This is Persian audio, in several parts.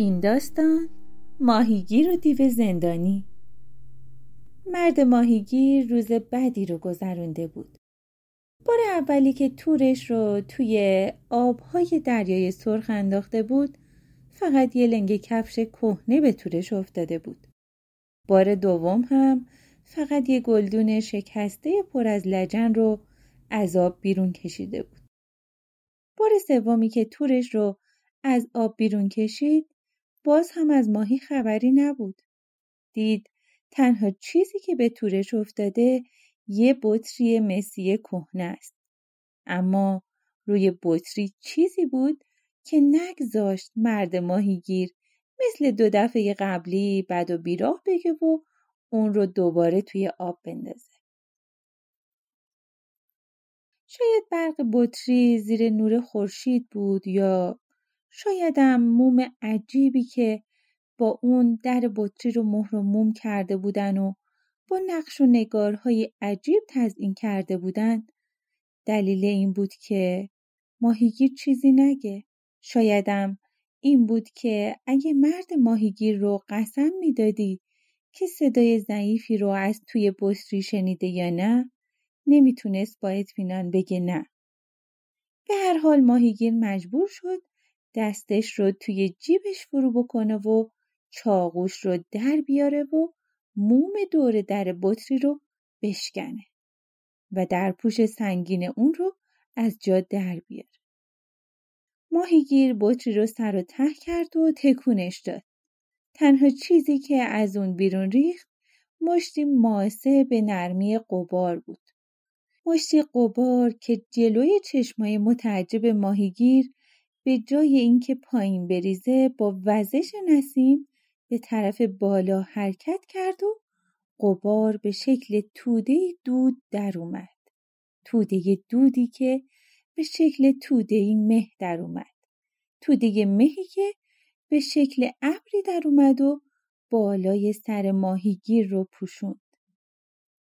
این داستان ماهیگیر و دیو زندانی. مرد ماهیگیر روز بدی رو گذرونده بود. بار اولی که تورش رو توی آبهای دریای سرخ انداخته بود فقط یه لنگ کفش کهنه به تورش افتاده بود. بار دوم هم فقط یه گلدون شکسته پر از لجن رو از آب بیرون کشیده بود. بار سومی که تورش رو از آب بیرون کشید باز هم از ماهی خبری نبود. دید تنها چیزی که به تورش افتاده یه بطری مسی کهنه است. اما روی بطری چیزی بود که نگذاشت مرد ماهیگیر مثل دو دفعه قبلی بد و بیراه بگه و اون رو دوباره توی آب بندازه. شاید برق بطری زیر نور خورشید بود یا شایدم موم عجیبی که با اون در بطری رو مهر و موم کرده بودن و با نقش و نگارهای عجیب تزئین کرده بودن دلیل این بود که ماهیگیر چیزی نگه. شایدم این بود که اگه مرد ماهیگیر رو قسم می‌دادی که صدای ضعیفی رو از توی بطری شنیده یا نه نمی‌تونست با اطمینان بگه نه. به هر حال ماهیگیر مجبور شد دستش رو توی جیبش فرو بکنه و چاقوش رو در بیاره و موم دور در بطری رو بشکنه و در پوش سنگین اون رو از جا در بیاره. ماهیگیر بطری رو سر و ته کرد و تکونش داد. تنها چیزی که از اون بیرون ریخت مشتی ماسه به نرمی قبار بود. مشتی قبار که جلوی چشمای متعجب ماهیگیر به جای اینکه پایین بریزه با وزش نسیم به طرف بالا حرکت کرد و قبار به شکل توده دود در اومد. توده دودی که به شکل توده مه در اومد. توده مهی که به شکل ابری در اومد و بالای سر ماهیگیر رو پوشوند.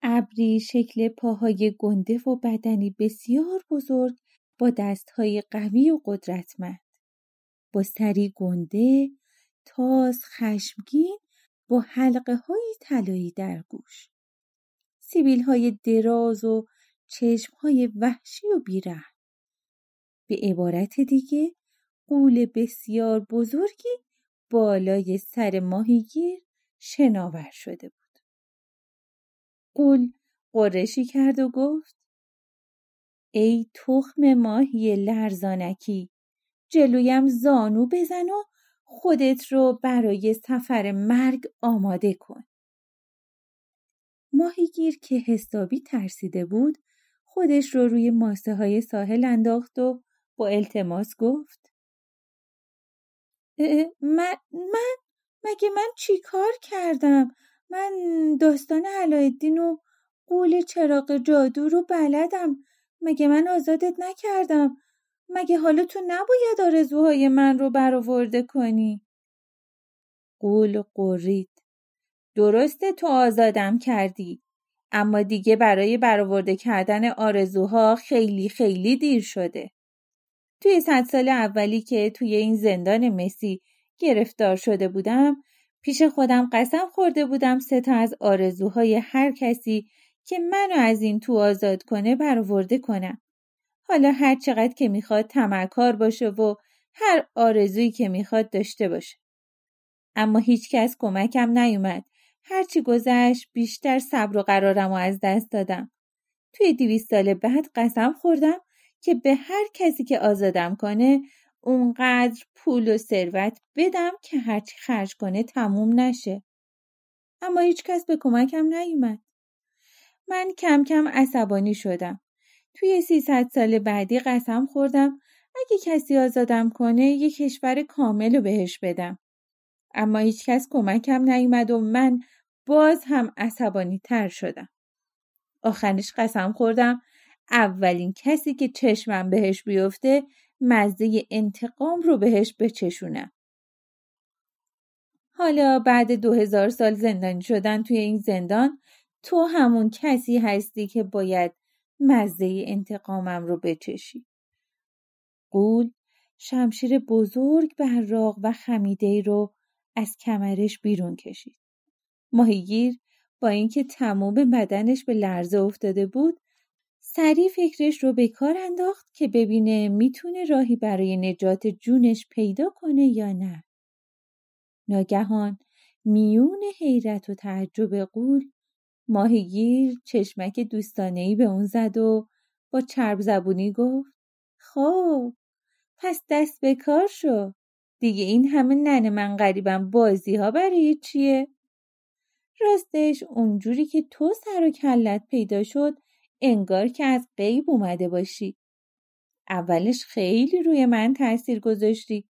ابری شکل پاهای گنده و بدنی بسیار بزرگ با دستهای قوی و قدرتمند. با سری گنده تاز خشمگین با حلقه های طلایی در گوش. سیبیل های دراز و چشم های وحشی و بیره به عبارت دیگه قول بسیار بزرگی بالای سر ماهیگیر شناور شده بود. قول قرشی کرد و گفت ای تخم ماهی لرزانکی جلویم زانو بزن و خودت رو برای سفر مرگ آماده کن. ماهیگیر که حسابی ترسیده بود خودش رو روی ماسه های ساحل انداخت و با التماس گفت من, من مگه من چی کار کردم؟ من داستان علایالدین و قول چراغ جادو رو بلدم مگه من آزادت نکردم؟ مگه حالا تو نباید آرزوهای من رو برآورده کنی؟ قول قرید درسته تو آزادم کردی اما دیگه برای برآورده کردن آرزوها خیلی خیلی دیر شده. توی صد سال اولی که توی این زندان مسی گرفتار شده بودم پیش خودم قسم خورده بودم سه تا از آرزوهای هر کسی که منو از این تو آزاد کنه برآورده کنم. حالا هر چقدر که می‌خواد تمرکار باشه و هر آرزویی که می‌خواد داشته باشه. اما هیچ کس کمکم نیومد. هرچی گذشت بیشتر صبر و قرارم و از دست دادم. توی دیویست سال بعد قسم خوردم که به هر کسی که آزادم کنه اونقدر پول و ثروت بدم که هرچی خرج کنه تموم نشه. اما هیچکس به کمکم نیومد. من کم کم عصبانی شدم. توی 300 سال بعدی قسم خوردم اگه کسی آزادم کنه یه کشور کامل رو بهش بدم. اما هیچکس کمکم نیومد و من باز هم عصبانی تر شدم. آخرش قسم خوردم اولین کسی که چشمم بهش بیفته مزه انتقام رو بهش بچشونم. حالا بعد دو هزار سال زندانی شدن توی این زندان تو همون کسی هستی که باید مزه انتقامم رو بچشی. قول شمشیر بزرگ براق و خمیده رو از کمرش بیرون کشید. ماهیگیر با اینکه تمام بدنش به لرزه افتاده بود سریع فکرش رو به کار انداخت که ببینه می‌تونه راهی برای نجات جونش پیدا کنه یا نه. ناگهان میون حیرت و تعجب قول ماهیگیر چشمک دوستانهی به اون زد و با چرب زبونی گفت خب پس دست به کار شو دیگه این همه ننه من غریبم بازی ها برای چیه؟ راستش اونجوری که تو سر و کلت پیدا شد انگار که از غیب اومده باشی. اولش خیلی روی من تاثیر گذاشتی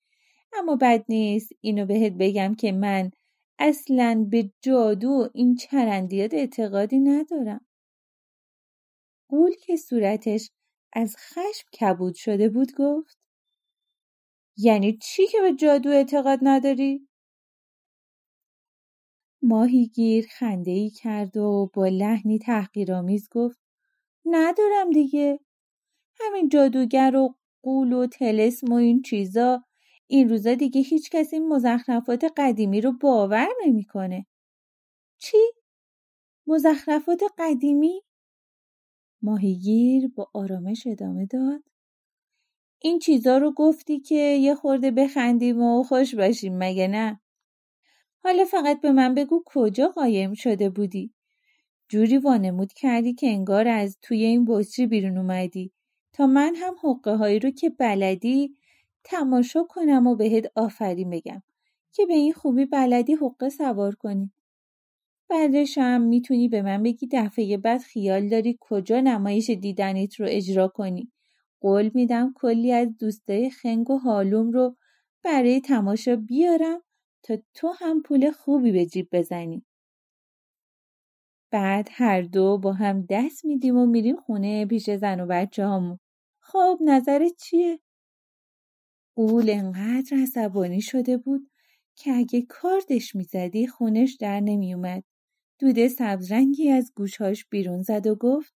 اما بد نیست اینو بهت بگم که من اصلا به جادو این چرندیات اعتقادی ندارم. قول که صورتش از خشم کبود شده بود گفت یعنی چی که به جادو اعتقاد نداری؟ ماهیگیر خنده ای کرد و با لحنی تحقیرآمیز گفت ندارم دیگه همین جادوگر و قول و تلسم و این چیزا این روزا دیگه هیچ کس این مزخرفات قدیمی رو باور نمی‌کنه. چی؟ مزخرفات قدیمی؟ ماهیگیر با آرامش ادامه داد. این چیزا رو گفتی که یه خورده بخندیم و خوش باشیم مگه نه؟ حالا فقط به من بگو کجا قایم شده بودی؟ جوری وانمود کردی که انگار از توی این بطری بیرون اومدی تا من هم حقه هایی رو که بلدی تماشا کنم و بهت آفرین بگم که به این خوبی بلدی حقه سوار کنی. بعدش هم می‌تونی به من بگی دفعه بعد خیال داری کجا نمایش دیدنیت رو اجرا کنی. قول میدم کلی از دوستای خنگ و حالوم رو برای تماشا بیارم تا تو هم پول خوبی به جیب بزنی. بعد هر دو با هم دست میدیم و میریم خونه پیش زن و بچه همون. خب نظرت چیه؟ قول انقدر عصبانی شده بود که اگه کاردش می‌زدی خونش در نمیومد. دوده سبزرنگی از گوشهاش بیرون زد و گفت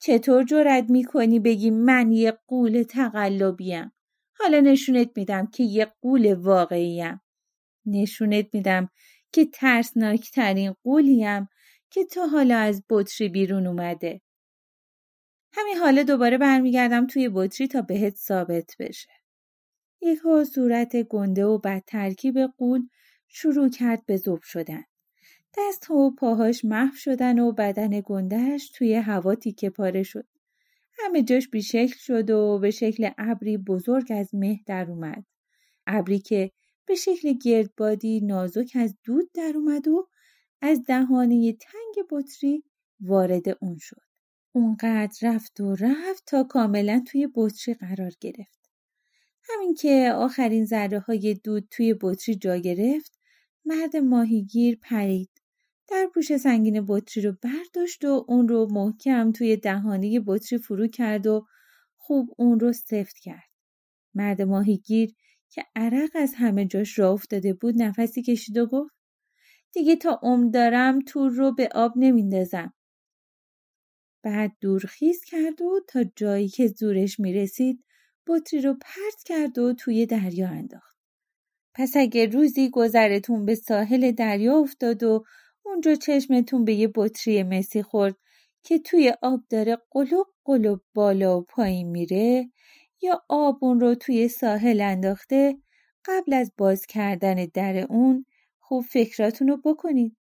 چطور جرد می‌کنی بگی من یه قول تقلبیم؟ حالا نشونت میدم که یه قول واقعیم. نشونت میدم که ترسناکترین قولیم که تا حالا از بطری بیرون اومده. همین حالا دوباره برمیگردم توی بطری تا بهت ثابت بشه. یکها صورت گنده و بد ترکیب قول شروع کرد به زوب شدن. دست و پاهاش محو شدن و بدن گندهش توی هوا تیکه پاره شد. همه جاش بیشکل شد و به شکل ابری بزرگ از مه در اومد. ابری که به شکل گردبادی نازک از دود در اومد و از دهانه تنگ بطری وارد اون شد. اونقدر رفت و رفت تا کاملا توی بطری قرار گرفت. همین که آخرین ذره های دود توی بطری جا گرفت مرد ماهیگیر پرید. در پوش سنگین بطری رو برداشت و اون رو محکم توی دهانه بطری فرو کرد و خوب اون رو سفت کرد. مرد ماهیگیر که عرق از همه جاش را افتاده بود نفسی کشید و گفت دیگه تا عمر دارم تور رو به آب نمیندازم. بعد دورخیز کرد و تا جایی که زورش می‌رسید بطری رو پرت کرد و توی دریا انداخت. پس اگه روزی گذرتون به ساحل دریا افتاد و اونجا چشمتون به یه بطری مسی خورد که توی آب داره قلوب قلوب بالا و پایین میره یا آب اون رو توی ساحل انداخته قبل از باز کردن در اون خوب فکراتون رو بکنید.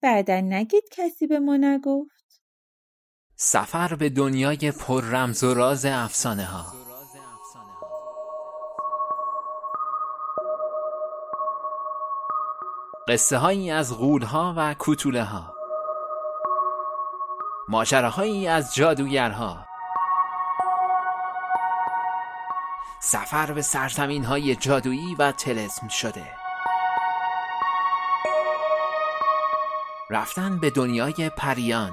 بعدا نگید کسی به ما نگفت. سفر به دنیای پر رمز و راز افسانه ها قصه هایی از غولها و کوتوله ها ماجراهایی از جادوگرها. سفر به سرزمین های جادویی و تلسم شده. رفتن به دنیای پریان.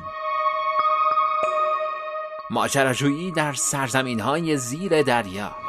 ماجراجویی در سرزمین های زیر دریا.